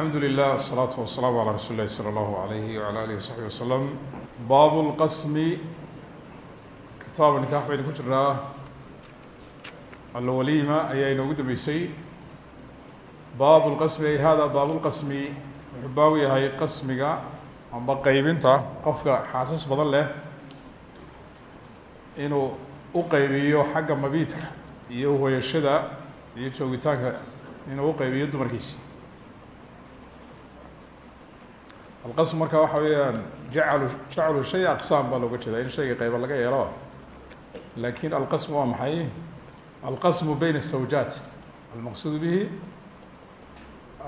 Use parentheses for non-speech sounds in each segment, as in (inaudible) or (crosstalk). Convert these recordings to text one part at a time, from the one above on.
alxamdu lilah asalaatu wasalaamu calaa rasuuli lahi sala allahu alayhi wala alihi wasaxbi wasalam baabu lqasmi kitaaba nikaax baynu ku jiraa alwaliima ayaa inoogu dambeysay. Baabu lqasmi ay hada baabulqasmi wuxuu baabu yahay qasmiga amba qeybinta qofka xaasas badan leh inuu u qeybiyo xagga mabiidka iyo hoyashada iyo joogitaanka inuu u qeybiyo dumarkiisi alqasm marka waxa weeyaan jacalu jaclu shay aqsaam baa looga jeeda in shayga qeyba laga yeelo lakin alqasm waa maxay alqasmu beyna الزawjaat almaqsuud bihi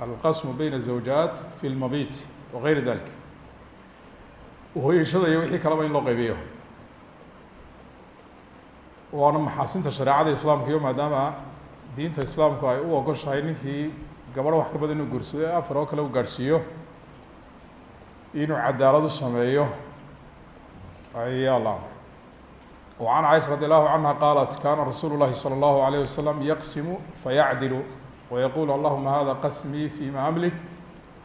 alqasmu beyna الزawjaat fi lmabit wagayri dalik hoyashada iyo wixii kaleba in loo qeybiyo waana maxaasinta shareecada islaamka iyo maadaama diinta islaamku ay u ogoshahay ninkii gabadho wax ka badan inuu guursado ee afar oo kale u gaadhsiiyo inuu cadaalad u sameeyo ayaa la amray وعan caiشha radي الlahu canha qaalat kana rasuulu الlahi slى الlahu عalيه waslم yaqsimu fayacdilu وyaqul allahuma hada qasmii fima amlik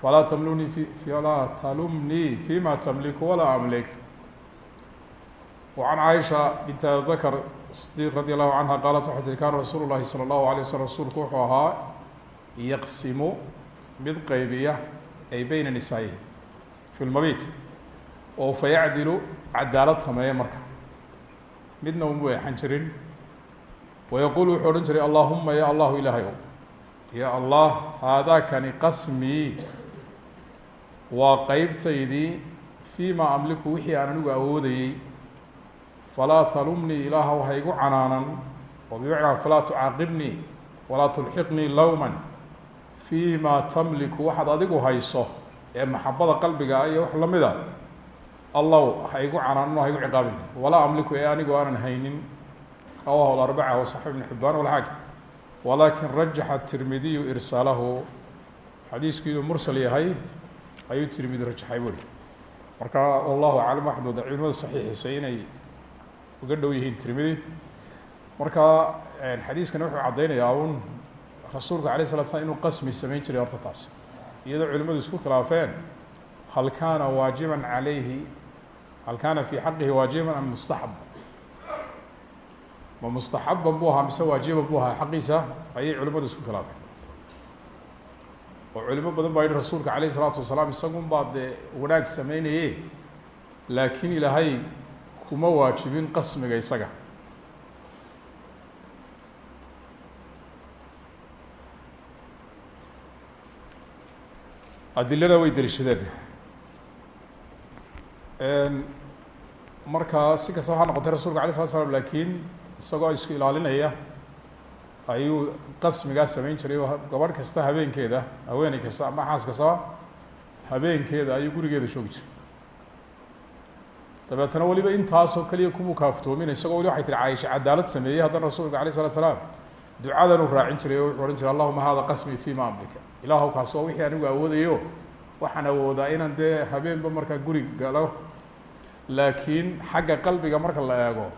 falaa tmlunii falaa talumnii fima tamliku walaa amlik وعan caiشha bint abi bakr صdiq radي الlahu canha qaalat waxay tihi kana rasuulu الlahi salى الlahu عalيه waslm rasuulku wuxuu ahaa yaqsimu mid qeybiya ay beyna nisaa'ihi fi lmabit oo fayacdilu cadaalad sameeya marka midna uma eexan jirin wayaquul wuxuu odhan jiray allahuma ya allahu ilaahay o ya allah haadaakani qasmii waa qeybtaydii fii ma amliku wixii aan anigu awoodayey falaa talumnii ilaahw ha igu canaanan oo bimacnaa falaa tucaaqibnii walaa tulxiqnii lowman fii ma tamliku waxaad adigu hayso ee maxabada qalbiga ah iyo wax la mid a allow ha igu canaanin o ha igu ciqaabin. Walaa amliku ee anigu aanan haynin. Rawahu alarbaca wasaxib ibn xibaan walxaakim walakin rajaxa tirmidiyu irsaalahu. Xadiisku inuu mursal yahay ayuu tirmidi rajaxay buri. Marka wallahu aclam waxaad moodaa culimada saxiixiisa inay uga dhow yihiin tirmidi marka xadiiskani wuxuu caddeynayaa un rasuulka alay slat slam inuu qasmi samayn jiray horta taas iyadoo culimadu isku khilaafeen hal kaana waajiban calayhi hal kaana fii xaqihi waajiban am mustaxab? Ma mustaxaban buu ahaa mise waajiban buu ahaa? Xaqiisa ayay culimadu isku khilaafeen. Oo culimo badan baa yihi rasuulka alayh isalaatu wasalaam isagun baa dee wanaag sameynaye laakiin ilaahay kuma waajibin qasmiga isaga adilada way deliishadeen markaa si kastaba ha noqotay rasulka alay slat slam lakiin isagoo isku ilaalinaya ayuu qasmigaa samayn jiray. Oo gabadh kasta habeenkeeda haweeney kasta ama xaas kastaba habeenkeeda ayuu gurigeeda joogi jiray. Dabeetana weliba intaasoo keliya kumuu kaaftoomin isagoo weli waxay tihi caaisha cadaalad sameeyey haddana rasuulka alayh slat slaam ducadan uu raacin jiray oo wuxuu odhan jiray allahuma hada qasmi fima amlika. Ilaahu kaas waa wixii anigu awoodayo waxaan awoodaa inaan dee habeenba markaa guri galo. Laakiin xagga qalbiga marka la eego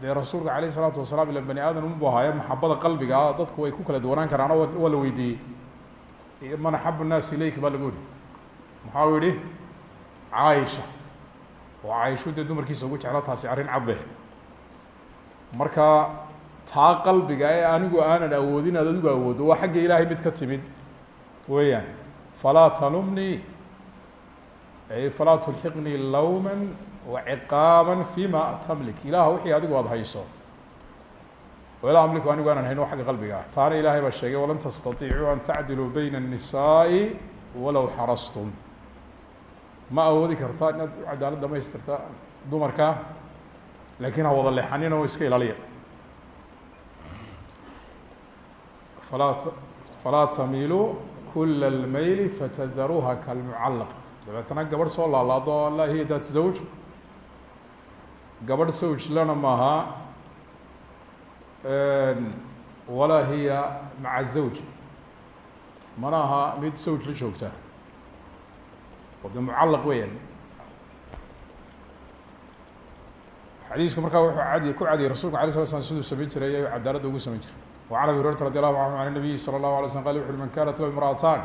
dee rasuulka alayh isalaatu wasalaam ila bani aadam unbu ahaaye maxabada qalbiga ah dadku way ku kala duwanaan karaano waa la weydiiyey. Man axab nnaas ilayka baa lagu yihi maxaa u yihi caaisha oo dumarkiisa ugu jecla taasi arrin cabe marka taa qalbiga ee anigu aanan awoodin aad adigu awoodo waa xagga ilaahay mid ka timid weeyaan falaa talumnii ay falaa tulxiqnii lowma waciqaaba fima tamlik ilaah wixii adigu aada hayso walaa amliku anigu aanan hayn o xagga qalbiga ah taana ilaahay baa sheegay walan tastatiicuu an tacdiluu bayna الnisaaءi walow xarastum ma awoodi karta inaad u cadaalad dhamaystirta dumarka laakiin ha wada leexanina o iska ilaaliya Falaa tamiiluu kula اlmayli fatadaruuha kalmucallaq dabeetana gabadh soo laalaado laa hiya dat zawj gabadh sawj lana maaha walaa hiya maca zawj mana aha mid sawj la joogta oo de mucallaq weeyaan xadiisku markaa wuxuu cadi ku cadiyay rasulka ala sala slam siduu samayn jiray ayuu cadaaladda ugu samayn jiray. Wa can abi hurayrata radi allahu canhu can nabiyi sala allahu alay slam qal wuxu uhi man kaanat lahu imra'ataan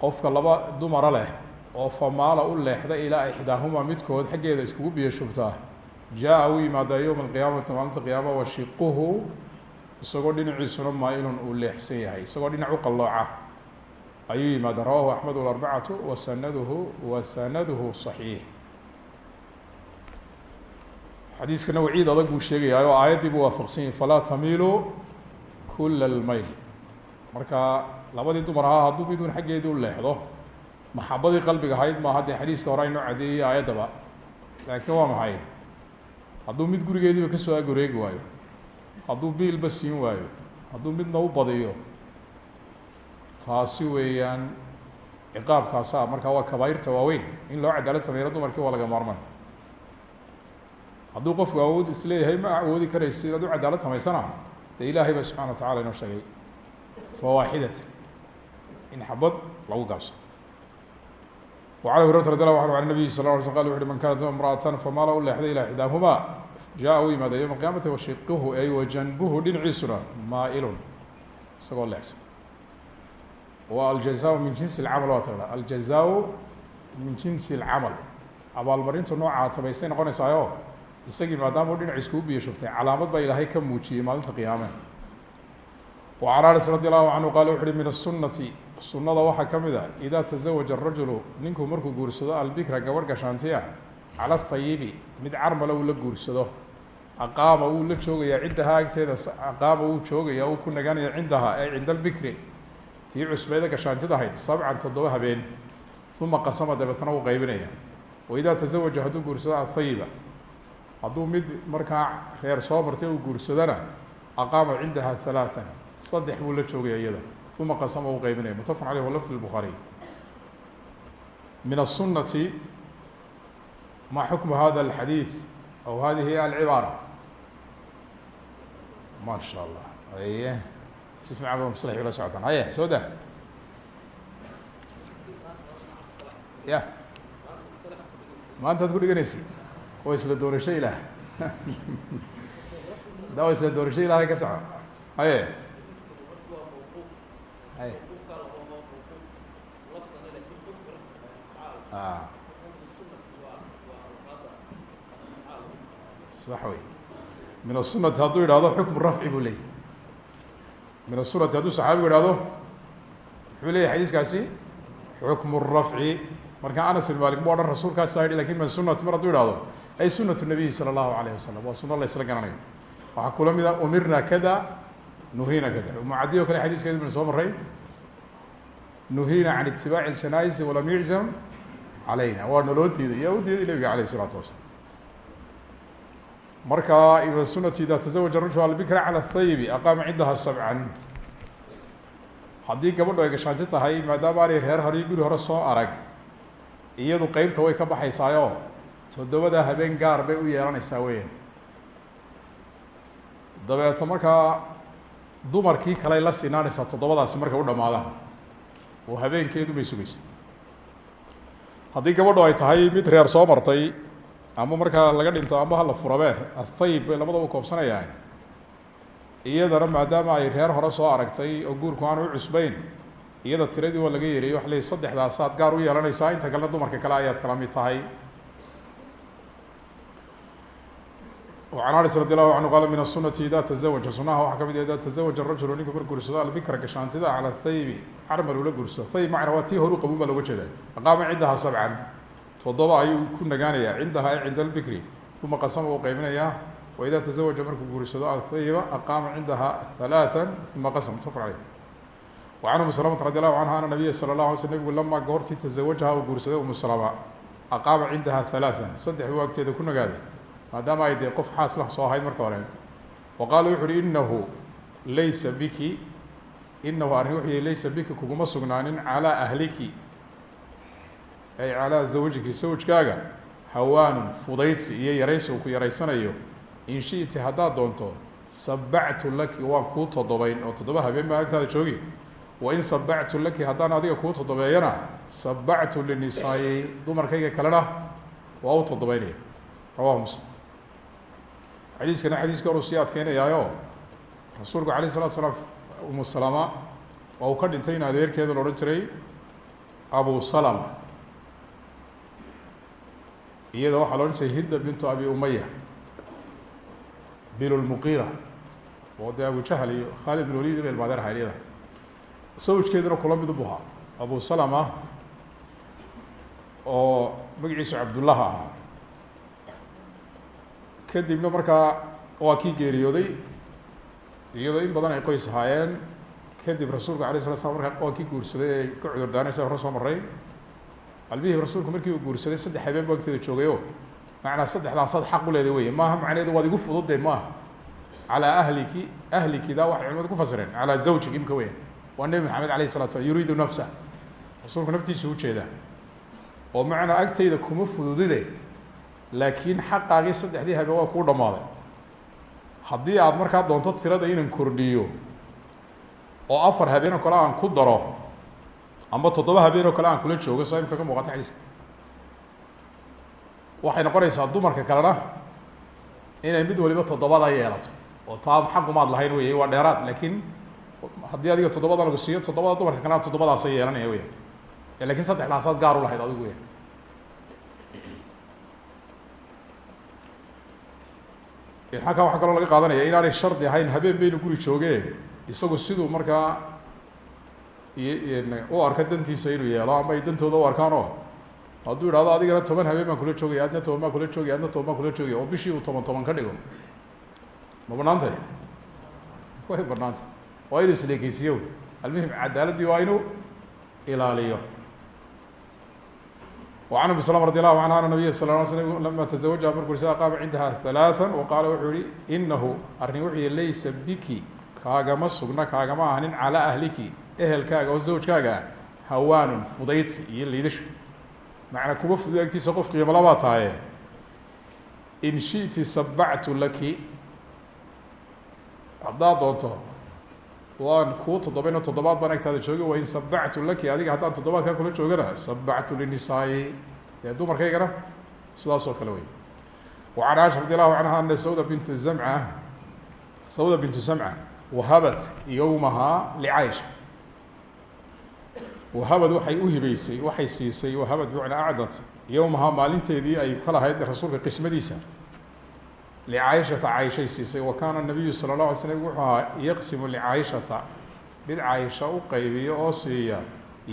qofka laba dumara leh oo famaala u leexda ilaa ixdaahuma midkood xaggeeda iskugu biyo shubtaa jaa-a u yimaadaa yowma alqiyaamati maalinta qiyaama washiquhu isagoo dhinaciisuna maailun uu leexsan yahay isagoo dhinac u qallooca. Ayuu yimaadaa rawahu axmed walarbacatu wasanaduhu wasanaduhu saxiix xadiiskana waciid adag buu sheegayaa oo aayaddii buu waafaqsan yahi falaa tamiiluu kula lmayl marka labadii dumar ahaa hadduu midun xaggeedii u leexdo maxabadii qalbiga ahayd maaha dee xadiiska hore aynoo cadeeyey aayaddaba. Laakiin waa maxay? Hadduu mid gurigeediiba ka soo agoreegi waayo hadduu biilba siin waayo hadduu midna u badiyo taasi weeyaan ciqaabkaasa markaa waa kabaairta waaweyn in loo cadaalad sameeyana dumarkii waa laga maarman hadduu qofku awood isleeyahay ma awoodi karaysa inaad u cadaalad samaysana dee ilaahay ba subxana wa tacala inoo sheegay fawaaxidata in xabad lagu gaabso وعن أبي هريرة رضي الله عنه عن النبي صلى الله عليه وسلم قال وxu من kانت امرأة فmاla u leexday إلى إحdاahما جاء u yimaada يوم القيامةi وشiقhu ay وجنبhu dhinaciisuna maaئl isagoo leexsan wa الجزاء min جiنس الcمل waa tda الجزاء min جiنس الcمل abaalmarintu noocaa tabaysay noqonaysaayo isagii maadaama u dhinac iskugu biyo shubtay calaamad baa ilaahay ka muujiyey maalinta qiyaame. Wacan anas radi allahu canhu qaala wuxu uhi min asunati sunnada waxaa ka mid ah idaa tazawaja arajulu ninkuu markuu guursado albikra gabadh gashaanti ah cala athayibi mid carmala uu la guursado. Aqaama wuu la joogaya cindahaa agteeda aqaama wuu joogayaa uu ku nagaanaya cindahaa ay cinda albikri. Tii cusbayda gashaantida ahayd sabcan toddoba habeen. Uma qasama dabeetna wuu qaybinaya waidaa tazawaja hadduu guursado athayiba hadduu mid markaa reer soo martay uu guursadona aqaama cindaha ثaلaaثa saddex buu la joogaya iyada uma qasama u qaybinaya mutafq aleyh walafd الbخaariي min الsunati ma xukmu hada الxadiiث aw hadihi alcibaara ma sha allah aye si fiican ba maslaxi ula socotaan haye soo dah ya maanta ad ku dhiganaysa waa isla doorasho ilaah da waa isla doorasho ilahay ka soco haye haye sax wey min aلsunati hadduu yidhahdo xukmu rafci buu leeyahy min aلsunati hadduu saxaabigu ihahdo muxuu leeyahy xadiiskaasi xukmu الrafci marka anas ibn malik mu odhan rasuulkaasa yihi lakin min sunati mar hadduu ihahdo ay sunatu nabiyi salى اllahu alayh wasalam waa suno la isla garanayo waxaa kula mid a umirna kada nuhina kada mucadi o kale xadiiskeedu baynu soo maray nuhina can itibaaci اjanais walam yuczam calayna waa naloo diiday yaa u diiday nabiga alayh الsalaatu wasalaam marka ibn sunati ida taزawaja rajul albikra calى اhayibi aqaama cindaha sabcan haddii gabadho ay gashaanti tahay maadaama aanay reer hore guri hore soo arag iyadu qeybta way ka baxaysaayo toddobada habeen gaar bay u yeelanaysaa weyan dabeeto markaa dumarkii kaley la sinaanaysaa toddobadaasi markay u dhamaadaan oo habeenkeedu bay sugaysa haddii gabadho ay tahay mid reer soo martay ama markaa laga dhinto amba hala furabe athayib bay labadaba koobsanayaan. Iyadana maadaama ay reer hore soo aragtay oo guurku aan u cusbayn iyada tiradii waa laga yeeriyay waxa leey saddexdaasaad gaar u yeelanaysaa. Inta kalena dumarka kale ayaad kala mid tahay an anas radi allahu canhu qaala min asunati ida tazawaja sunaha waxaa ka mid ida tazawaja rajulu ninku marku guursado albikra gashaantida cala thaybi carmar ula guursado thayb macna waa tii horu qabuun baa loga jeedaa aqaama cindaha sabcan toddoba ayuu ku nagaanayaa cindaha ay cinda albikri uma qasama uu qeybinayaa waida tazawaja markuu guursado athayba aqaama cindaha halaathan uma qasam tafr caleyh wacan umu salamata radi allahu canha ana nabiya sala llah alay sl nebigu lamaa goortii tazawajaha uu guursaday umu salama aqaama cindaha halaathan saddex buu agteeda ku nagaaday maadaama ay dee qof xaas la soo ahayd marka hore. Wa qaala wuxu inahu laysa biki. Innahu arrin wuxuu laysa biki kuguma sugnaanin calaa ahliki. Ay calaa zawjiki sawjkaaga hawaanun fudaydsi iyo yaraysi ku yareysanayo in shi'ti haddaad doonto sabactu laki waan kuu todobayn oo toddoba habeen baa agtaada joogi. Wain sabactu laki haddaan adiga kuu toddobeeyana sabactu linisaayi dumarkayga kalena waa u toddobaynaya. Rawahu muslim xadiiskana xadiiska hor sii adkeynayaayo rasuulku alayh salatu salaam umu salama waa uu ka dhintay in adeerkeeda la jiray abu salama. Iyada waxaa la odhan jiray hidda bintu abi umaya bil muqira oo dee abu jahl iyo khalid bin walid meel baadeer hayliyada sawjkeeduna kula mid ubuhaa abu salama oo magciisu cabdullaha ahaa kadibna markaa waa kii geeriyooday iyadoo in badan ay qoys ahaayeen. Kadib rasuulka alay sala slam markaa waa kii guursaday ee ka cudur daaranaysa hore soo maray albihii rasuulku markii uu guursaday saddex habeen bu agteeda joogay o macnaa saddexdaasaad xaq uleeda wey maaha macneedu waad igu fududde maaha? Calaa ahliki ahlikida waxay culimadu ku fasireen. Calaa zawjig imka weya waa nebi maxamed alayh salatu slam yuriidu nafsa. Rasuulku naftiisa u jeedaa oo macnaa agtayda kuma fududide laakiin xaqaagii saddexdii habeen waa kuu dhammaaday. Haddii aad markaa doonto tirada inaan kordhiyo oo afar habeen oo kale aan ku daro amba toddoba habeen oo kale aan kula joogo saa imka ka muuqata xadiiska waxay noqonaysaa dumarka kalena inay mid waliba toddobada yeelato oo taa xagumaad lahayn wey waa dheeraad laakiin haddii adiga toddobada lagu siiyo toddobada dumarka kalena toddobadaasa yeelanaya weya laakiin saddexdaasaad gaar u lahayd adigu weya halkaa waxaa kaloo laga qaadanaya inaanay shardi ahayn habeen baynu guri jooge. Isagu siduu markaa u arka dantiisa inuu yeelo ama ay dantooda u arkaan oo hadduu idhahdo adigana toban habeen baan kula joogaya adna toban baan kula joogaya adna toban baan kula joogaya oo bishii toban toban ka dhigo. Ma banaantay way banaantay waa inuu isleekeysiyo almuhim cadaaladii waa inuu ilaaliyo وعن أم سلمة رضي الله عنها أن النبي صلى الله عليه وسلم لما تزوجها markuu isa qaama cindaha ثaلاثا وqaala wuxuu yihi inahu arrin wuxuu yihi laysa biki kaagama sugna kaagama ahanin calىa ahliki ehelkaaga oo zawjkaaga ah hawaanun fudaydsi iyo liidasho macnaa kuwa fudud agtiisa qof qiimala baa tahaye in shiئti sabactu laki haddaad doonto waan kuu toddobayno toddobaad baan agtaada jooga wain sabactu laki adiga haddaan toddobaadkaa kula joogana sabactu linisaayi dee dumarkaygana sidaas oo kale wey wacan caaisha radi allahu canha ana sawda bintu zamca sawda bintu zamca wahabat yowmahaa licaaisha wahabad waxay u hibeysay waxay siisay wahabad bimacnaa acdat. Yowmahaa maalinteedii ay ka rasuulka qismadiisa lcaaishata caaishay siisay wa kaana nabiyu sala اla alay slm wuxuu ahaa yaqsimu licaaishata mid caaisha u qaybiyo oo siiya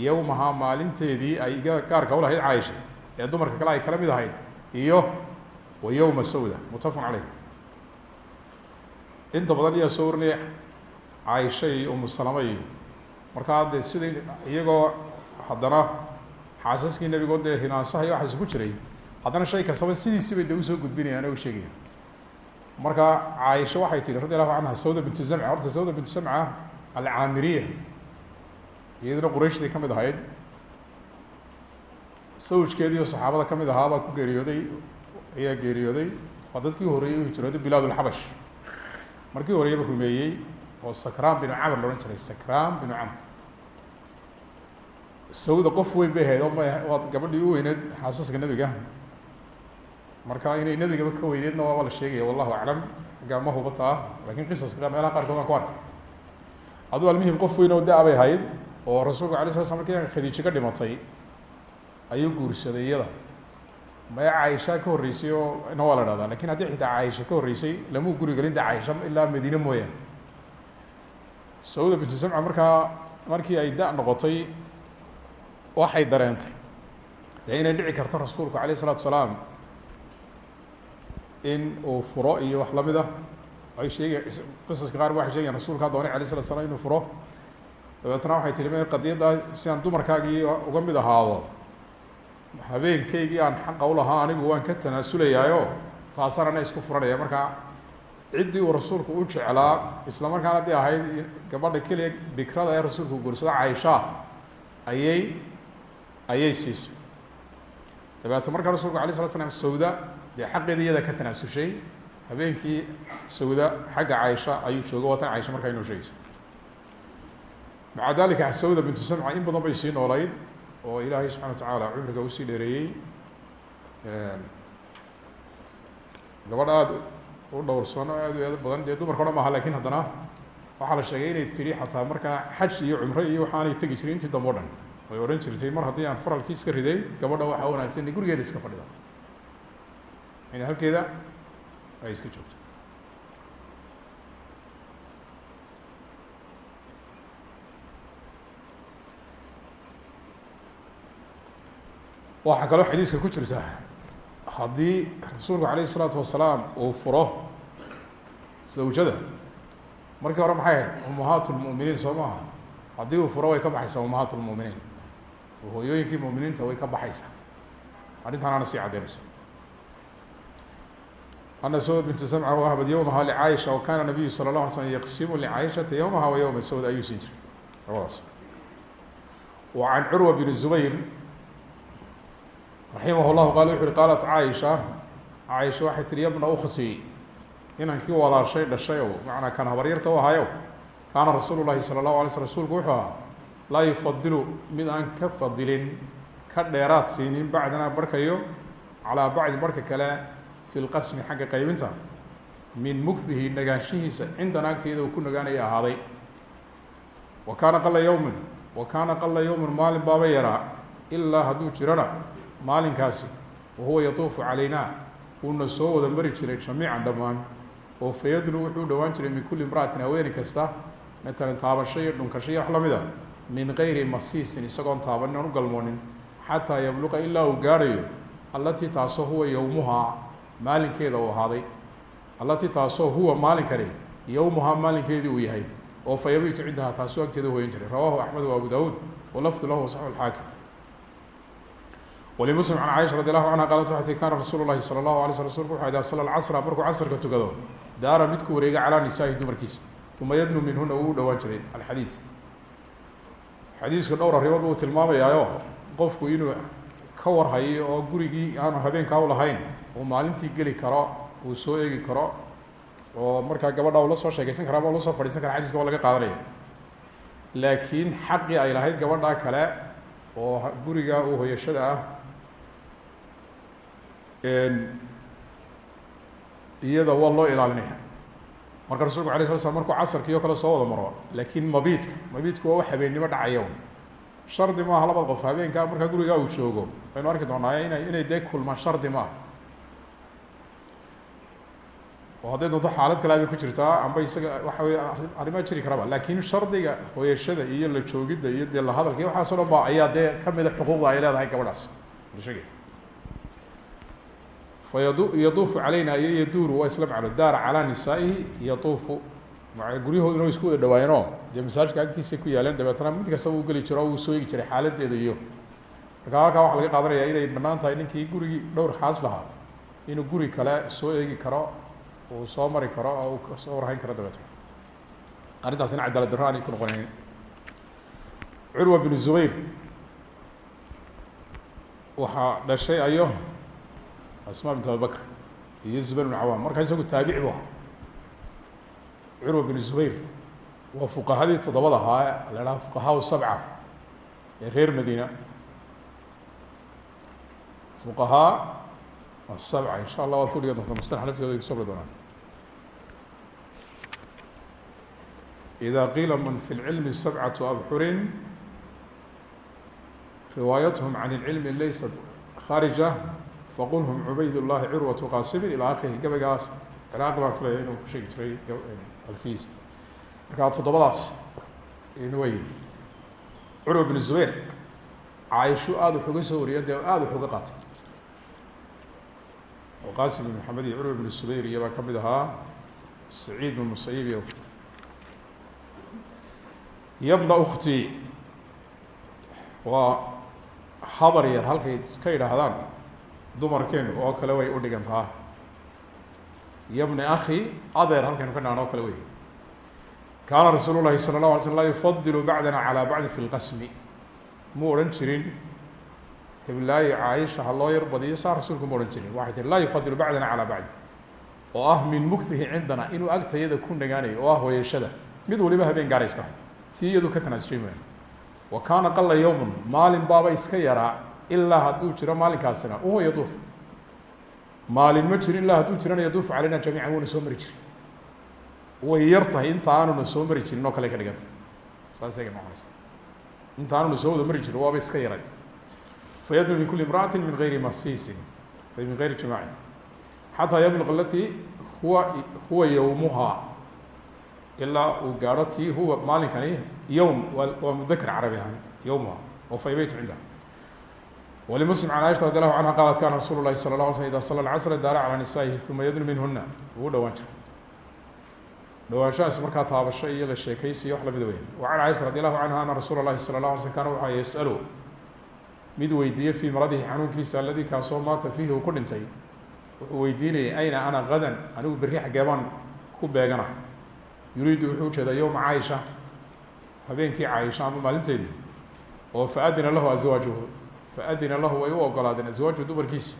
yowmahaa maalinteedii ay gaarka ulahayd caaisha ee dumarka kale ay kala mid ahayd iyo wa yowma sawda mutafaq caleyh inta badan iyaa soo dee sida iyagoo haddana xaasaskii nebigood dee hinaasaha iyo waxaa isugu jiray haddana shay kastaba sidiisi bay de u soo gudbinayaan oo u sheegayaan marka caaisha waxay tihi radi allahu canha sawda bintu zamca horta sawda bintu zamca alcaamiriya iyaduna qurayshday ka mid ahayd sawjkeedii oo saxaabada ka mid ahaa baa ku geeriyooday ayaa geeriyooday waa dadkii horreeyey u hijrooday bilaad ulxabash markii horeyaba rumeeyey oo sakraan binu camr la odhan jiray sakraan binu camr. Sawda qof weyn bay ahayd oo ma waa gabadhii u weyneed xaasaska nebiga marka inay nebigaba ka weyneedna waaba la sheegaya wallahu aclam. Agama hubata ah laakiin qisaska meelaha qaarkood aan ku arkay aduu almuhim qof weyn oo da- bay ahayd oo rasuulku alay sla slam markii khadiijo ka dhimatay ayuu guursaday iyada. Maya ka horreysay oo na waa la dhahdaa laakiin xitaa caaisha ka horreysay lamuu guri gelin de caaisha ilaa madiine mooyaan. Sauda bintu samca markaa markii ay da- noqotay waxay dareentay. Dee dhici karto rasuulku alayh isalatu salaam in uu furo iyo wax la mid ah. Ay sheegay qisaska qaar waxay sheegayan rasuulkaa doonay alay slatu slam inuu furo. Dabeetna waxay tihi m qadiyaddaa si aan dumarkaagii uga mid ahaado. Habeenkaygii aan xaqa ulahaa anigu waan ka tanaasuleyaayo taasaan ana isku furanaya. Marka ciddii uu rasuulku u jeclaa isla markaana dii ahayd gabadha keliya bikrada ee rasuulku guursada caaisha ayay ayay siisay. Dabeetna markaa rasuulku alay slat slam sawda dee xaqeeda iyada ka tanaasushay. Habeenkii sawda xagga caaisha ayuu jooga waa tan caaisha markaa inoo sheegeysa maca sawda bintu samca in badan bay sii noolayd oo ilaahay subxana wa tacaala cumriga u sii dheereeyey. Gabadh aada u dhowrsoon oo aad aad badan dee dumarka o dhan maaha laakiin haddana waxaa la sheegay inay tidhi xataa markaa xaj iyo cumro iyo waxaanay tegi jirin intii dambe o dhan. Way odhan jirtay mar haddii aan faralkii iska riday gabadha waxaa wanaagsan inay gurigeeda iska fadhida ina halkeeda ay iska joogto waxaa kaloo xadiiska ku jirta haddii rasuulku alayه الsalaatu wasalaam uu furo zawjada markii hore maxay ahayd umahaat اlmuminiin soo maaha haddii uu furo way ka baxaysaa umahaat اlmuminiin hooyooyinkii muminiinta way ka baxaysaa arrintaanaana sii caddeynayso ana sawd bintu samca wahabat yowmaha licaisha wakana nabiyu sala la ala slm yaqsimu licaishata yowmaha wa yowma sawd ayuu siin jiray labadaas wa can curwa bn zubayr raximah llahu qaala wuxu uhi qaalat caaisha caaisha waxay tihi yabna ukhtii inankii walaashay dhashay o macnaa kan habaryarta u ahayow kaana rasuulu llahi sala allahu alay sl rsulku wuxuu ahaa laa yufadilu ka fadilin ka dheeraad siinin bacdanaa barkayo calaa bacdi barka kale fi lqasmi xagga qaybinta min mugdihi nagaanshihiisa cindan agteeda uu ku nagaanaya ahaaday wa kaana qala yowmin wa kaana qala yowmin maalin baaba yaraa ilaa hadduu jirana maalinkaasi wahuwa yatuufu calayna uuna soo wada mari jiray jamiican dhammaan oo fayadnu wuxuu dhowaan jiray min kulli imra'atin haweeni kasta matalan taabasho iyo dhunkasho iyo wax la mid a min gayri masiisin isagoon taabanin oon u galmoonin xataa yabluqa ilaa uu gaadhayo allatii taasoo huwa yowmuhaa maalinkeeda uu ahaaday. Allatii taasoo huwa maalinkani yowmuhaa maalinkeedii uu yahay oo fa yabiitu cindahaa taasuu agteeda hooyan jiray. Rawahu axmed wa abu daawuud walafdu lahu sax alxaakim. Walimuslim can caaisha radi allahu canha qaalat waxay tii kaana rasuulu lahi sala allahu alay sl rsulku wuxuu idaa sala alcasra markuu casrka tukado daara mid ku wareega calaa nisaahi dumarkiisa uma yadnu minhuna uu u dhowaan jiray alxadiid xadiisku dhowr arrimood buu tilmaamayaayo qofku inuu ka warhayo oo gurigii aanu habeenkaa u lahayn uu maalintii geli karo uu soo eegi karo oo markaa gabadha ula soo sheekeysan kara ama ula soo fadhiisan kara xadiiska waa laga qaadanaya. Laakiin xaqii ay lahayd gabadha kale oo guriga uu hoyashada ah iyada waa loo ilaalinaya. Marka rasulku alay sla slam markuu casarkii o kale soo wada maro laakiin mabiidka mabiidku waa wax habeennimo dhacaya shardi maaha labada qof habeenkaa markaa gurigaa uu joogo. Waynu arki doonaa ina inay dee kulmaan shardi maaha oo hadday doonto xaalad kale bay ku jirtaa amba isaga waxa wey arrimaa jiri karaba. Laakiin shardiga hoyashada iyo la joogidda iyo dee la hadalka iyo waxaaso dhan ba ayaa dee kamida xuquuqda ay leedahay gabadhaas. Shege yaduufu calayna iyo yaduuru waa isla macno. Daara calaa nisaa'ihi yatuufu. Guryahooduna way isku wada dhawaayeenoo dee masaajka agtiisa ku yaaleen dabeetana mid kastaba u geli jiro o uu jiray xaaladeeda iyo. Marka halkaa laga qaadanaya inay bannaan tahay ninkii gurigii dhowr xaas lahaa inuu guri kale soo eegi karo uu soo mari karo oo uu ka soo warhayn karo dabeetana arrintaasina cadaalad darro aanay ku noqonayn curwa binu zubayr waxaa dhashay ayo asma bint abibakr iyo zubayr bn cawaam markaa isagu taabici bu ahaa. Curwa bn zubayr waa fuqahadii toddobada ahaa la haha fuqahaa sabca ee reer madiina. Fuqahaa asabca insha allah waad ku dhigan doonta bari doonaan ida qiila man fi lcilmi sabcatu abxurin riwaayathm can اlcilmi laysat khaarija faqulhum cubayd llahi curwatu qaasimin ilaa akhiri gabaygaas ciraaqi baan filaya inuu ku sheegi jiray alfiis markaa toddobadaas wey curwa bn zubayr caaisho aada wax uga soo wariya dee aada wax uga qaatay oo qaasim bin maxamed iyo curwa bn zubayr iyo baa ka mid ahaa saciid bin musayib iyo yabna ukti waa habar yar halkay ka yidhaahdaan dumarkeenu oo kale way u dhigantaa. Yabni akhi adeer halkaynu ka dhahan oo kale wey kaana rasuul llahi sala اlahu alay slm laa yufadilu bacdana calaa bacdi fi lqasmi mu odhan jirin hiblaayo caaisha ha loo yar badiyo saa rasuulku ma odhan jirin. Waxay tiri laa yufadilu bacdana calaa bacdi oo ah min mugdihi cindana inuu agtayada ku nagaanayo oo ah hoyashada mid waliba habeen gaara tii iyadu ka tanaasushay maayo wa kaana qala yowman maalin baaba iska yaraa ilaa hadduu jiro maalinkaasina uhuwa yaduuf. Maalin ma jiro ilaa hadduu jirana yaduufu calayna jamiican wuuna soo mari jirin inta aanuna soo mari jirin kale ka dhigantay. Saas eega noqonaysa. Intaanuna soo wada mari waaba iska yarayd fayadnu min kuli imra'ati min gayri masiisin min gayri jimacin xataa yabluq alati huwa huwa yowmuhaa ilaa uu gaadho tii huwa maalinkani yowm waa mudakr carabi ahaan yowmuha oo fa baytu cindaha wlmuslim can aisha radi allahu canha kana rasuulu lahi sala la ala slm ida sala lcasra daara calaa yadnu minhuna ugu dhawaan jira dhawaanshahaas taabasho iyo la sheekaysi iyo wax lamida weyn. Wa can caaisha radi allahu canha ana rasuula lahi sala la kana yas'alu. Mid weydiiyey fii maradihi xanuunkiisa aladii kaasoo maata fiihi ku dhintay. Wuxuu ayna ana gadan anigu berri xaggee baan ku beegana yuriidu wuxuu u jeedaa yowma caaisha habeenkii caaisha ama maalinteedii oo faadina lahu aswaajuhu faadina lahu way u ogolaadeen aswaaju dumarkiisa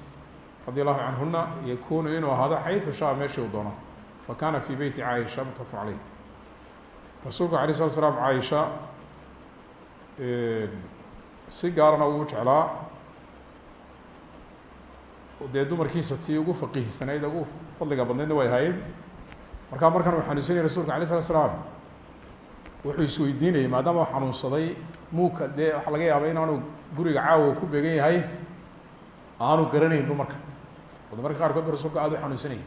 radi allahu canhuna yakunu inuu ahaado xayثu shaa meeshii uu doono fakana fi beyti caaisha mutafaq caleyh rasuulku alay slat slaam caaisha si gaarana uu jeclaa dee dumarkiisa tii ugu faqiihsanayd ugu fadliga badnaydna way ahayd markaa markan uu xanuunsanayay rasulka alay slat slaam wuxuu isweydiinayay maadaama u xanuunsaday muuka dee waxaa laga yaaba inaanu guriga caawa ku beegan yahay aanu garanaynba marka wada marka qaarkood ba rasulka aada u xanuunsanayay.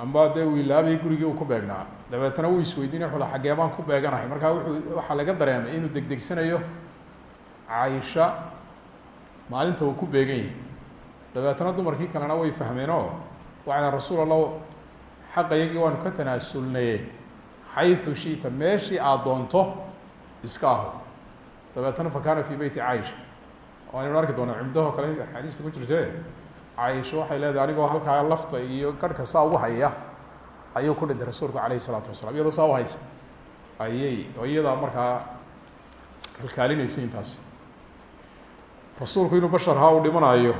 Amba dee uu ilaabayay gurigii uu ku beegnaa dabeetna wuu isweydiinay wuxuu xaggee ku beeganahay. Markaa wuxuu waxaa laga dareemay inuu degdegsanayo caaisha maalinta uu ku beegan yahay. Dabeetna dumarkii kalena way fahmeen oo waxadan rasuul xaqayagii waanu ka tanaasulnaye xayu shita meeshii aad doonto iska aho dabeetna fakana fi beyti caaisha. Waanaynu arki doonaa cumdaho kale axaadiista ku jirte caaisha waxay leedahay anigoo halkaa lafta iyo garhka saa ugu haya ayuu ku dhintay rasuulku alayh isalaatu wasalaam. Iyadoo saa u haysa. Ayay oo iyadaa markaa kalkaalinaysa intaas. Rasuulku inuu basharhaa uu dhimanayo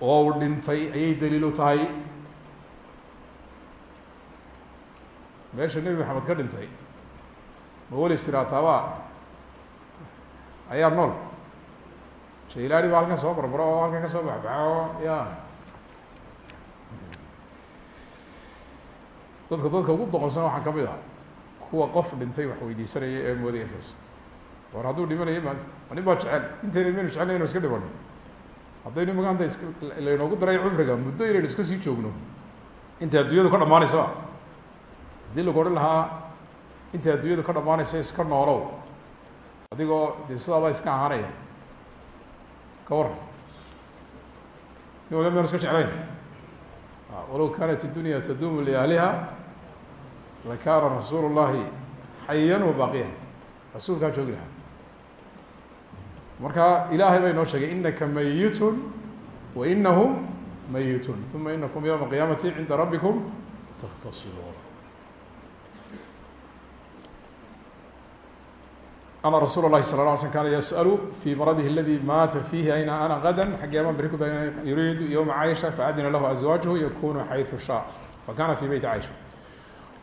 oo uu dhintay ayay daliil u tahay meesha nebi maxamed ka dhintay ma weli istiraataaba ayaa nool. Jaylaani baa halkan soo barbaro oo halkan ka soo baxbaxo ya dadka dadka ugu doqonsan waxaa ka mid ah kuwa qof dhintay wax weydiisanaya ee moodaya saas war hadduu dhimanayo ma nin baa jecel. Intayna maynu jecelna inu iska dhimano haddaynu imakaanta iska laynoogu daray cumriga muddo inaynu iska sii joogno. Intay adduunyadu ka dhamaanaysaba haddii lagu odhan lahaa intay adduunyadu ka dhamaanaysa iska noolow adigoo dee sidaabaa iska ahaanaya ka waran nin waliba maynu iska jeclayn walow kanat الdunya taduumu liahliha lakana rasuul الlahi xayan wabaaqiya rasuulkaa joogi lahaa marka ilaahay baa inoo sheegay inaka mayitun wa inahum mayitun uma inakum ywma الqiyaamati cinda rabbikum takhtasiluun ana rasuul الlahi sala ه ala slm kana yasأlu fii maradihi aladi maata fiihi ayna ana gada xaggee baan beri ku beeganay yuriidu yowma caaisha faadina lahu aswaajuhu yakunu xayثu shaa fakana fi beyti caaisha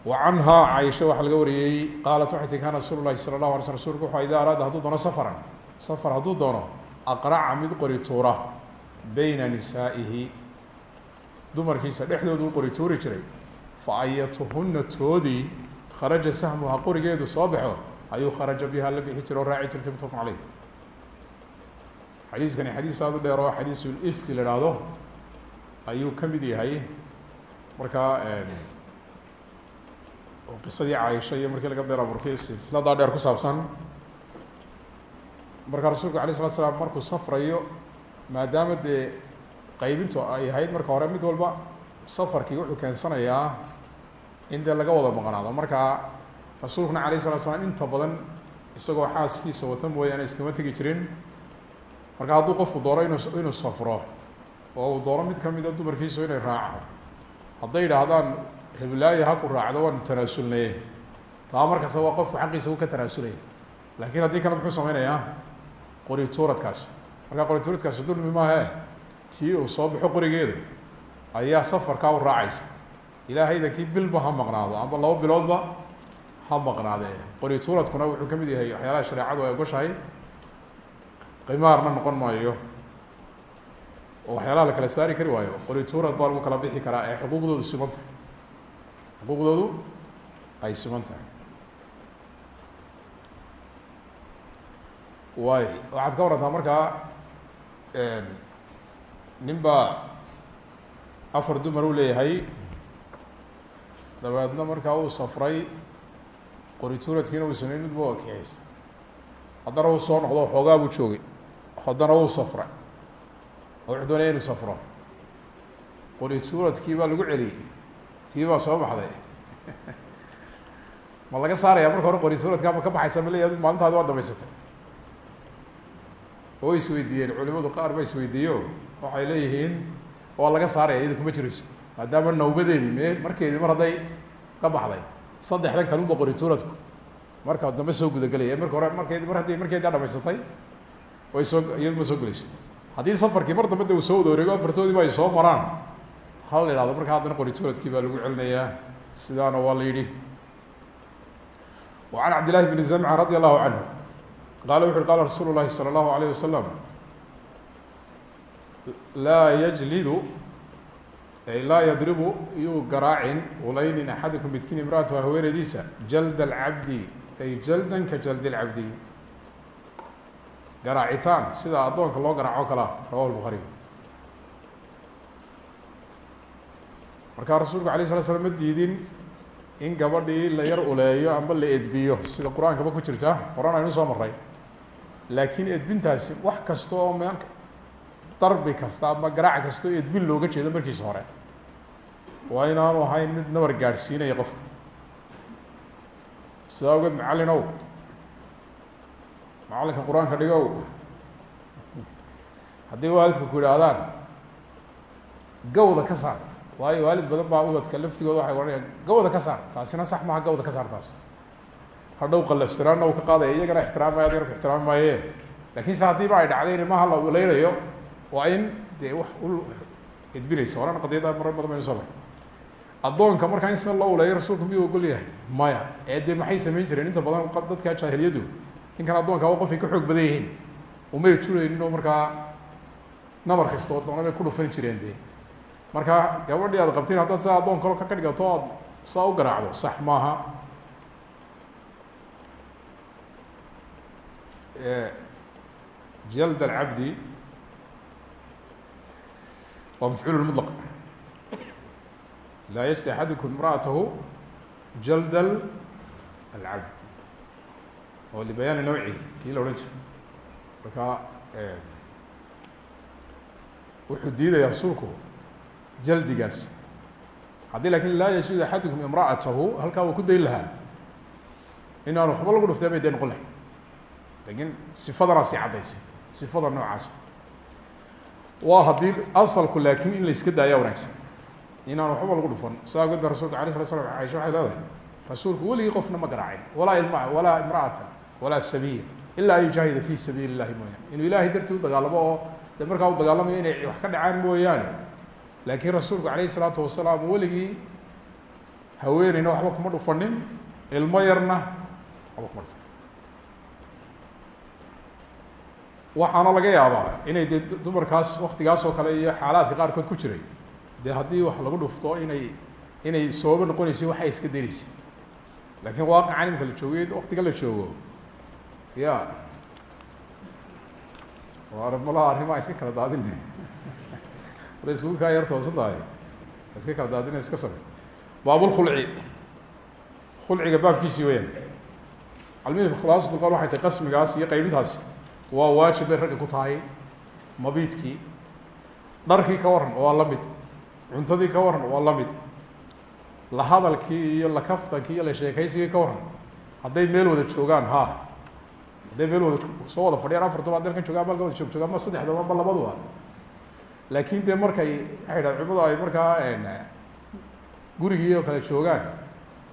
wa canha caaisha waxaa laga wariyey qaalat waxay tii kana rasuul lahi sala اlahu ala sl rsulku wuxu ida araada hadduu doono safaran safar hadduu doono aqraca mid qori tuura bayna nisaa'ihi dumarkiisa dhexdoodu u qori tuuri jiray fa ayatuhuna toodii kharaja sahmuha qorigeedu soo baxo ayuu kharaja biha la bixi jira oo raaci jirtay mutafaq caleyh xadiiskani xadiis aada u dheer oo xadiisul ifki la ihahdo ayuu ka mid yahay. Markaa qisadii caaisha iyo markii laga beer abuurtay silsiladaa dheer ku saabsan. Markaa rasuulku alay slatu slaam markuu safrayo maadaama dee qaybintu ay ahayd marka hore mid walba safarkii wuxuu keensanayaa in dee laga wada maqnaado markaa rasuulkuna alayh salatu slam inta badan isagoo xaaskiisa wata mooyaane iskama tegi jirin. Marka hadduu qofku doono inu inuu safro oo uu doono mid kamida dumarkiisu inay raaco hadday idhaahdaan heblaayo haku raacdo waanu tanaasulnaye taa markasta waa qofku xaqiisa u ka tanaasulaya laakiin haddii kale muxuu sameynayaa qorituuradkaasi markaa qorituuradkaasi dulmi maahe tii uu soo baxo qorigeeda ayaa safarkaa u raacaysa. Ilaahaydankii bilba ha maqnaado amba laba biloodba ha maqnaadee qorituuradkuna wuxuu ka mid yahay waxyaalaha shareecadu ay ogoshahay. Qimaarna noqon maayo. Oo waxyaalaha la kala saari kari waayo. Qorituurad baa lagu kala bixi karaa ee xuquuqdoodu siman tahay. Xuquuqdoodu ay siman tahay. Waay waxaad ka warantaa markaa nin baa afar dumar u leeyahay. Dabeedna markaa uu safray qorituuradkiina uu sameyn midba waa kixiyeysta haddana uu soo noqdo xoogaa buu joogay. Haddana wuu safray. Oo wuxuu doonaya inuu safro qorituuradkii baa lagu celiyey. Tii baa soo baxday. (laughs) Ma laga saaraya marka hore qorituuradkaa ka baxaysa ma leeya maalintaadi waa damaysatay oo isweydiiyeen culimadu qaar ba isweydiiyo waxay leeyihiin waa laga saaraya iyada kuma jirayso. Maadaama nawbadeedii me markeedii mar hadday ka baxday saddexdan kanunba qorituuradku marka dambe soo gudagelaya marka hore markeedi mar haddii markeedaa dhamaysatay way soo iyadu ma soo gelayso haddii safarkii mar dambe uu soo wada wareego afartoodiiba ay soo maraan. Hal la ihahdo marka haddana qorituuradkii baa lagu celinayaa. Sidaana waa la yidhi. Cabdillahi bni zamca radi allahu canhu qaala wuxu uhi qala rasuulu llahi salى اllahu alayh wasalam laa yajlidu ay laa yadribu iyuu garaacin ulaynin axadukum midkiin imraatu haweeneydiisa jald alcabdi ay jaldan ka jaldi lcabdi garaacitaan sida addoonka loo garaaco kala rawahu lbuhaari markaa rasuulku alay sala slam ma diidin in gabadhii la yar uleeyo amba la edbiyo sida qur'aankaba ku jirta horan aynu soo maray laakiin edbintaasi wax kasta oo darbi kasta ama garaac kasta oo edbin looga jeedo markiisa hore. Waa inaanu ahayn mid nabar gaadhsiinaya qofka. Sidaa ogeed macallin ow macallinka qur'aanka dhigow haddii waalidka ku yidhaahdaan gawda ka saar. Waayo waalid badan baa ubadka laftigooda waxay odhanayaan gawda ka saar taasina sax maha gawda ka saar taas. Hadhow qalafsanaana u ka qaadaya iyagana ixtiraamaya ad yarku ixtiraami maaye. Lakin se haddiiba ay dhacday in maha la uleynayo waa in dee wax edbinaysa. Horena qadiyada marar badan baynu soo mar addoonka markaa in sida loo uleeyo rasuulku miyuu ogol yahay? Maya. Ee dee maxay samayn jireen? Inta badan dadka jaahiliyadu ninkan addoonka waa qofay ka xoog badan yihiin. Umay turaynin oo markaa nabar kasta oo ku dhufan jireen dee. Marka gabadhii aad qabtiin haddaad saa addoon kalo ka dhigato oad saa u garaacdo sax maaha. Jald alcabdi waa mafcuul mطlq laa yajdi axadukm imra'atahu jald alcabd oo libayaani nawcihi kii la odhan jiray. Marka wuxuu diidayaa rasuulku jaldigaas. Haddii laakin laa yajidu axadukum imra'atahu halkaa wuu ku dayn lahaa. In aan waxba lagu dhuftay bay dee noqon lahay laakiin sifadanaasii caddaysay sifada noocaas waa haddii asalku laakin in la iska daaya wanaagsan. Inaan waxba lagu dhufan. Saa awgeed ba rasulka alay slat slam aisha waxay leedahay rasuulku weligii qofna ma garaacin. Walaa ilma walaa imra'atan walaa sabiya ilaa an fi sabiili llahi mooyaane inuu ilahay dartii oo de markaa u inay wax ka dhacaan mooyaane. Laakiin rasuulku alayh isalaatu wasalaam weligii haweeneyna waxba kuma dhufanin ilmo yarna waxba kuma dhufan waxaana laga yaabaa inay dee dumarkaas waktigaas oo kale iyo xaalaadka qaarkood ku jiray. Dee haddii wax lagu dhufto inay inay sababo noqonaysa waxay iska daynaysa. Laakiin waaqacan imika la joogay waktiga la joogo. Ya malaha arrimaa iska kala daadin. (laughs) Ada iskugu kaa yar toosan tahay. Iska kala daadina iska same baabulkhulci khulciga baabkiisii weyaan almihim khulaasatu qol waxay qasmigaas iyo qaybintaasi waa waajib bay ragga ku tahay mabiidkii. Dharkii ka waran waa la mid. Cuntadii ka waran waa la mid. La hadalkii iyo la kaftankii iyo la sheekaysigii ka waran hadday meel wada joogaan ha. Hadday meel wada soo wada fadhiyaan afartaba dalkan joogaan malka wada joog joogaan ma saddexdaba ma labaduba laakin dee markay waxay dhahan culimadu ay markaa gurigii oo kale joogaan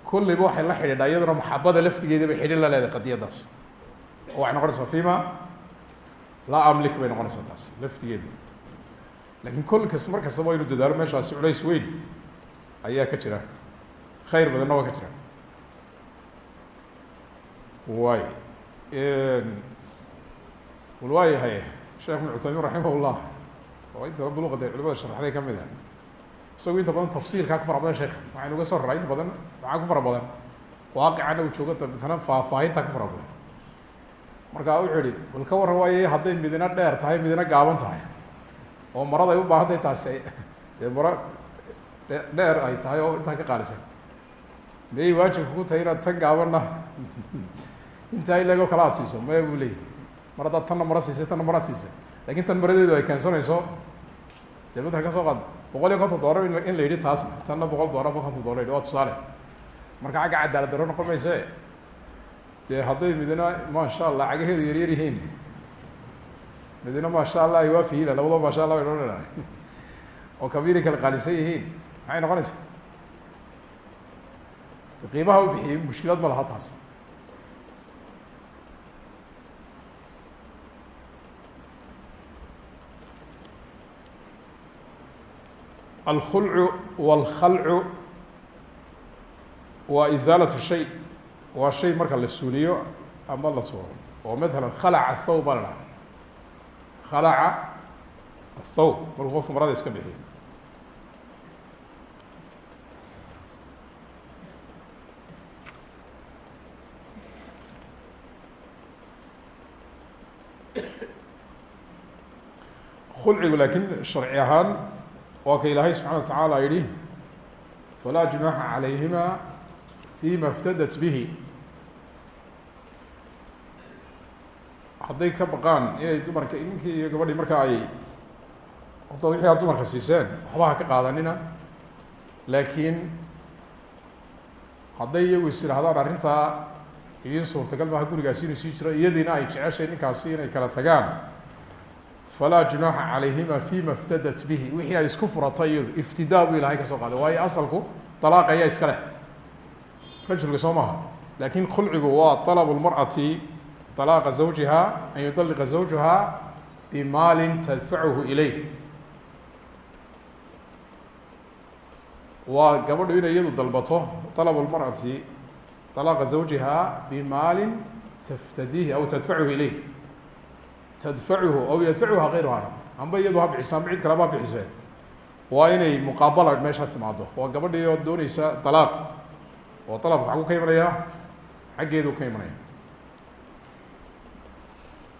kollayba waxay la xidhiidhaa iyaduna maxabada laftigeeda bay xidhin la leedahay qadiyadaas. Oo waxay noqonaysaa laa amlik bay noqonaysaa taas laftigeeda laakiin kol kas mar kastaba inu dadaalo meeshaasi culays weyn ayaa ka jira. Khayr badanna waa ka jira. Waay. Wal waayahay sheekh ibn cuthaymin raximah llah oo inta buluqa dee culimada sharaxday ka mid ah. Isagu inta badan tafsiirkaa ku fara badan sheekh. Waxaynu uga soo raraa badan maxaa ku badan. Waaqicana uu joogo dabetana faahfaahintaa ku badan markaa wuxuu ihi bal ka warran waaye hadday midina dheer tahay midina gaaban tahay. Oo marada ay u baahan tahay taasi dee maro dheer ay tahay oo intaa ka qaalisan. Miyay waajib kugu tahay inaad tan gaabanna? (laughs) Intaa ilegoo kala aad siiso maya buu leeyahy mar haddaad tanna maro siisay tanna maraad siisay. Lakin tan maradeedu ay keensanayso dee matalan ka soo qaad boqol iyo konton doolar in la yidhi taasna tanna boqol doolar boqol konton dolar yidhi waa tusaale. Marka xagga cadaalad daro noqon mayse dee hadday midna maasha allah cagaheedu yaryar yihiin. Midna maasha allah ay waafihiila labadaba maasha allah bay noo leedahay oo (laughs) kabiiri kala qaalisan yihiin. Maxay noqonaysaa qiimaha u bixiyey mushkilad ma laha taas. Alkhulcu walkhalcu waa waa shay marka la suuliyo ama la tuuro oo matalan khalaca athawb baa la dhaha khalaca athawb markuu qofku marada iska bixiyo. Khulcigu laakiin sharci ahaan waa ka ilaahay subxana wa tacaala yihi falaa junaaxa calayhima fima hadday ka baqaan inay dumarka ninkii iyo gabadhii markaa ay horta wixii aad dumarka siiseen waxbaha ka qaadanina. Laakiin hadday iyagu is idhaahdaan arrintaa idiin suurtagal maaha gurigaasi inuu sii jiro iyadiina ay jeceshay ninkaasi inay kala tagaan. Falaa junaaxa alayhima fima iftadat bihi. Wixii ay isku furatay iyadu iftidaa buu ilahay ka soo qaaday. Waayo asalku dalaaqa ayaa iska leh. Rajulka soo maaha. Laakiin kulcigu waa alab lmar'ati طalaaqa zawjiha an yudaliqa zawjuha bimaalin tadfacuhu ilayh waa gabadhu inay iyadu dalbato طalb اlmarأati طalaaqa zawjiha bimaalin taftadihi aw tadfacuhu ilayh tadfacuhu aw yadfacuha kayruha amba iyadu ha bixisa amba cid kaleba ha bixisee waa inay muqaabala meesha timaado waa gabadhii oo dooneysa طalaaq oo dalabka xaguu ka imanayaa xaggeedu ka imanaya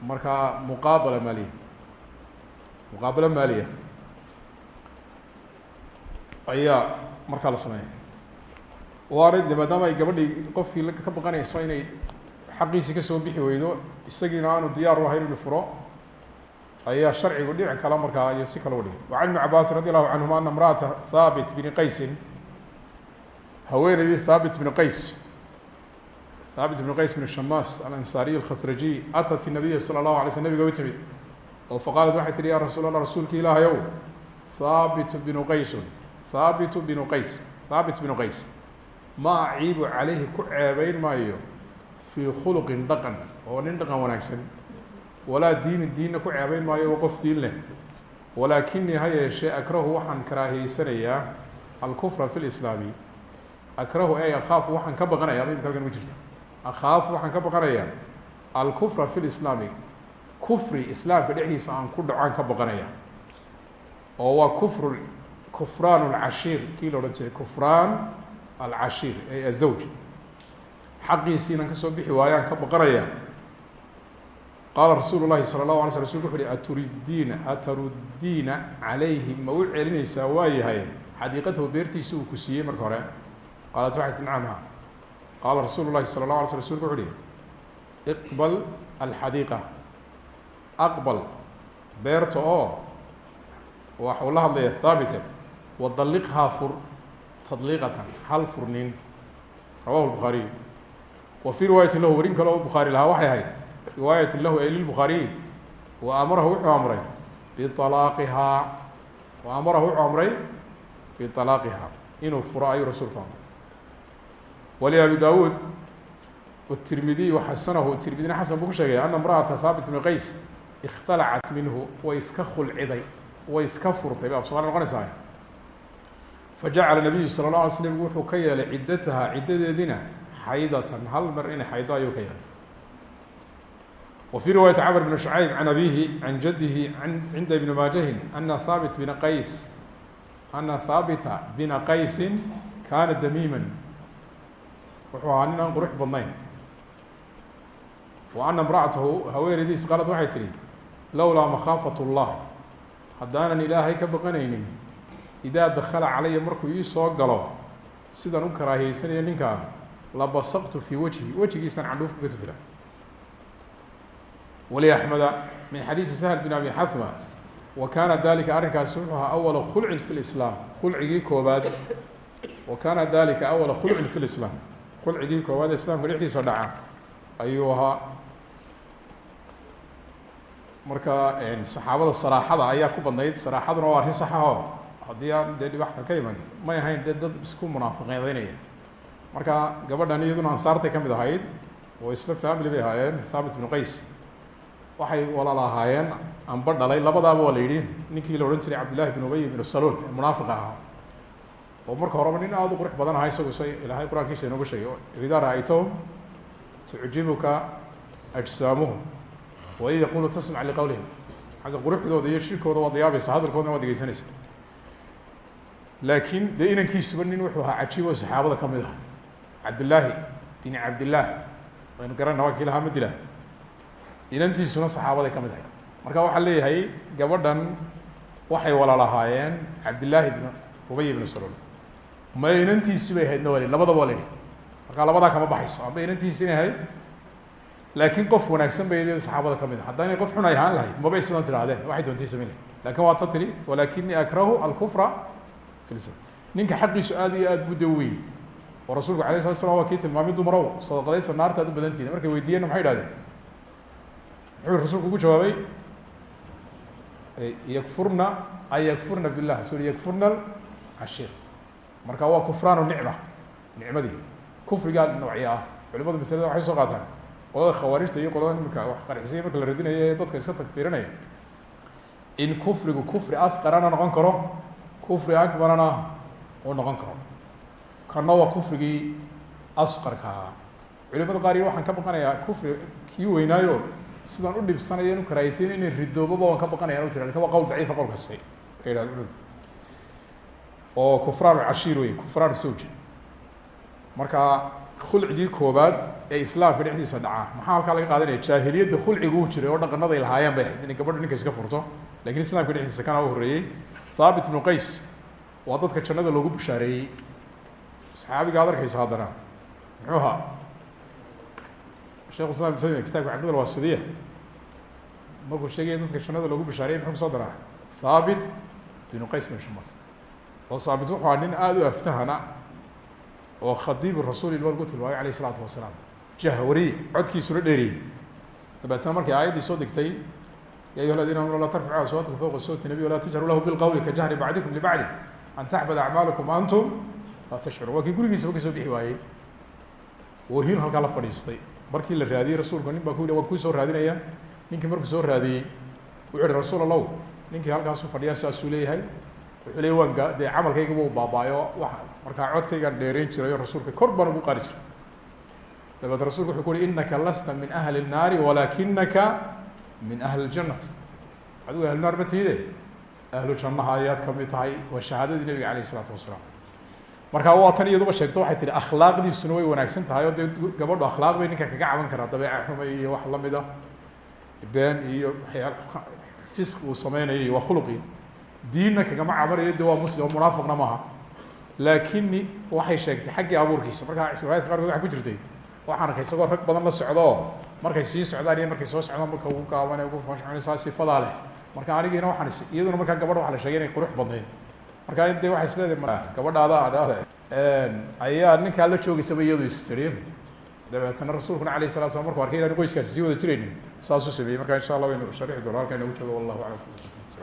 marka muqaabala maaliya muqaabalo maaliya ayaa markaa la sameeya waana de maadaama ay gabadhii qofkii ka baqanayso inay xaqiisii ka soo bixi weydo isagiina aanu diyaar u ahayn inu furo ayaa sharcigu dhinac kale markaa iyo si kale u dhigay wa can ibni cabaasin radi allahu canhuma ana imra'ata thaabit bni qaysin haweeneydii thaabit bn qays thaabit bn qays bn shamaas alansaariy alkhasrajiy atat nabiya sala allahu alay sl nabiga u timid oo faqaalat waxay tihi ya rasuul allah rasuulka ilaahayow thaabitu binu qaysun thaabitu binu qays thaabit binu qays ma aciibu calayhi ku ceebeyn maayo fii khuluqin dhaqan oo nin dhaqan wanaagsan. Walaa diinin diinna ku ceebeyn maayo oo qof diin leh. Walaakinii ha yeeshee akrahu waxaan karaahiyeysanayaa alkufra fi lislaami akrahu ey akhaafu waxaan ka baqanaya imika halkan ma jirta akhaafu waxaan ka baqanayaa alkufra fi lislaami kufri islaamka dhexdiisa aan ku dhacaan ka baqanaya oo waa kufru kufraan alcashiir kii la odhan jiray kufraan alcashiir ey azawj xaqiisii inaan ka soo bixi waayaan ka baqanaya qaala rasuulu llahi sala allahu alay sl rasulku wuxu uhi aturidiina ataruddiina calayhi ma u celinaysaa waayahay xadiiqatahu beertiisi uu ku siiyey marka hore qaalat waxay ti nacamha qaala rasuulu llahi sala اllah alay sl rasulku wuxu uhi iqbal alxadiiqa aqbal beerta oo waxuu la hadlaya haabita wadalliqhaa fur tadliiqatan hal furnin rawahu lbukhaariy wa fii riwaayati lahu warin kale oo bukhaari lahaa waxay ahayd riwaayati lahu ay lilbukhaariy wa amarahu wuxuu amray bialaaqihaa wa amarahu wuxuu amray bialaaqihaa inuu furo ayuu waliabi daawuud wtirmidiy waxasanahu tirmidina xasan buu ku sheegay ana imra'ata haabit bni qays ikhtalacat minhu way iska khulciday way iska furtay ba af somalia noqonaysaa fajacala nabiyu sala اlه alay slm wuxuu ka yeelay ciddataha ciddadeedina xaydatan hal mar inay xaydo ayuu ka yeelay. Wa fii riwaayati camr bn shucayb can abihi can jadihi cinda ibni maajahin ana haabit bna qays ana haabita bina qaysin kaana damiiman wuxuu ahaa nin aan qurux badnayn. Wa ana imra'atahu haweenaydiis qaalat waxay tihi lowlaa makhaafat اllah haddaanan ilaahay ka baqanaynin idaa dakala calaya markuu ii soo galo sidaan u karaahiyeysanayo ninkaa labasaqtu fii wajhi wejigiisan candhuuf kaga tufila wali axmeda min xadiisi sahl bin abi xahma wa kaana dalika arrinkaasi wuxuu ahaa awala khulcin fi lislaam khulcigii koobaad wa kaana dalika awala khulcin fi lislaam khulcigii koowaad ee islaamka dhexdiisa dhaca ayuu ahaa. Marka saxaabada saraaxada ayaa ku badnayd saraaxaduna waa arrin saxaho haddii aan dee dhibaxka ka iman may ahayn dee dad isku munaafiqeedeynaya marka gabadhan iyaduna ansaartay ka mid ahayd oo isla family bay ahaayeen thaabit ibnu qays. Waxay walaal ahaayeen amba dhalay labadaaba waa la yidhi ninkii la odhan jiray cabdillahi bin ubay ibnu saluul ee munaafiq ahaa oo marka horeba nin aada u qurux badan aha isagu sa ilaahay qur'aankiisa inoogu sheegay idaa ra'aytahum tucjibuka ajsaamuhum wain yaqulu tasmac liqowlihim xagga quruxdooda iyo shirkooda waad yaabaysa hadalkoodna waad degeysanaysa laakiin dee inankiisuba nin wuxuu ahaa cajiib oo saxaabada ka mid ah. Cabdillaahi bin cabdillaah waynu garana waa kii madilah inantiisuna saxaabaday ka mid ahay. Marka waxaa leeyahay gabadhan waxay walaal ahaayeen cabdillaahi bn ubay ibnu salul ma inantiisi bay ahayd nawali labadaba waa la yihi kama baxayso. Amba inantiisi inay ahayd qof wanaagsan bay saxaabada ka mid a haddaanay qof xun ay ahaan lahayd mabay sidan tidhahdeen waxay doontay samayn lahayd laakiin waa ta tiri walakinii akrahu alkufra fi lislam ninka xaqiisu aad iyo aad buu de weyey oo rasuulku alay slat slam waa kii tilmaamay dumarow ad u badan tihin markay weydiiyeenna maxay ihahdeen muxuu rasulku ugu jawaabay yakfurna ay yakfurna billah. Suri yakfurna cashir marka waa kufraanu nicma nicmadii. Kufrigaa noocya ah. Culimadu maslada waxay soo qaataan. Qolada khawaarijta iyo qolada imika wax qarxisay marka la radinaya ee dadka iska tagfiirinaya in kufrigu kufri asqarana noqon karo kufri akbarana uu noqon karo. Kana waa kufrigii asqarka. Ahaa qaar waxaan ka baqanayaa kufri kii weynaayo sidaan u dhibsanaya inu karaahaysayn inay ridoobaba waan ka baqanaya anu tira laakiin waa qowl daciifa qowlkaasi ka yidhahda culimadu oo kufraan cashiir wey kufraan sowj marka khulcigii koobaad ee islaamka dhexdiisa dhacaa maxaa halkaa laga qaadanaya? Jaahiliyadda khulcigu u jiray oo dhaqanaday lahaayeen bay ahayd. Inay gabadha ninka iska furto. Lakin islamka dhexdiisa kana u horreeyey thaabit ibnu qays waa dadka jannada loogu bushaareeyey. Saxaabiga ad arkaysa haddana muxuu ahaa? Shekh islam sami kitabka cabdil wasadiya markuu sheegaya dadka jannada loogu bushaareyey muxuu ku soo daraa? Thaabit binu qays bin shamas oo thaabit wuxuu aa nin aada u aftahana oo khadiibu rasuuli ba lagu tilmaamay alayh isalaatu wasalaam. Jahwariy codkiisuna dheeriyey. Dabeetna markay aayaddii soo degtay ya ayuha aladina amanu laa tarficu aswaatkum fowqa sawti nabiy walaa tajharu lahu bilqowli ka jahri bacdikum libacdi an taxbada acmaalakum antum laa tashcurun waa kii gurigiisaba ka soo bixi waayey wahiin halkaa la fadhiistay. Markii la raadiyey rasuulku nin baa ku yidhi waan kuu soo raadinaya. Ninkii markuu soo raadiyey wuxuu yihi rasuul allow ninkii halkaasu fadhiyaa saasuu leeyahay wuxuu leeyay waan gaa dee camalkayga wuu baabaayo wa markaa codkaygaan dheereyn jiray oo rasuulka kor baan ugu qaari jiray dabeed rasulku wuxuu ku uhi inaka lasta min ahli الnaari walakinaka min ahli اljanati adigu ahlu naar ma tihide ahlu jannaha ayaad kamid tahay waa shahaadadii nabiga alayh الsalaatu wasalaam marka waa tan iyaduba sheegto waxay tihi akhlaaqdiisuna way wanaagsan tahay oo dee gabadho akhlaaq bay ninka kaga caban karaa dabeeca xume iyo wax lamid ah been iyo waxyaal fisq uu sameynayay waa khuluqi diinna kagama cabanayo de waa muslim oo munaafiqna maaha. Laakini waxay sheegtay xaggii abuurkiisa markaa riwaayadka qaarkood waxa ku jirtay waxaan arkay isagoo rag badan la socdo markay sii socdaan iyo markay soo socdaan marka ugu gaaban ugu foosxunaysaa sifadaa leh. Marka anigiina waxaan is iyaduna markaa gabadha waxa la sheegay inay qurux badnayd markaa de waxay isleedahay gabadhaada ayaa ninkaa la joogaysaba iyadu istiri dabeetana rasuulkuna alayh salatu slam markuu arkay inaan qoyskaasi sii wada jiraynin saasuu sameeyey. Marka insha allah waynu sharixi doona halkaa inagu joogo wallahu aclam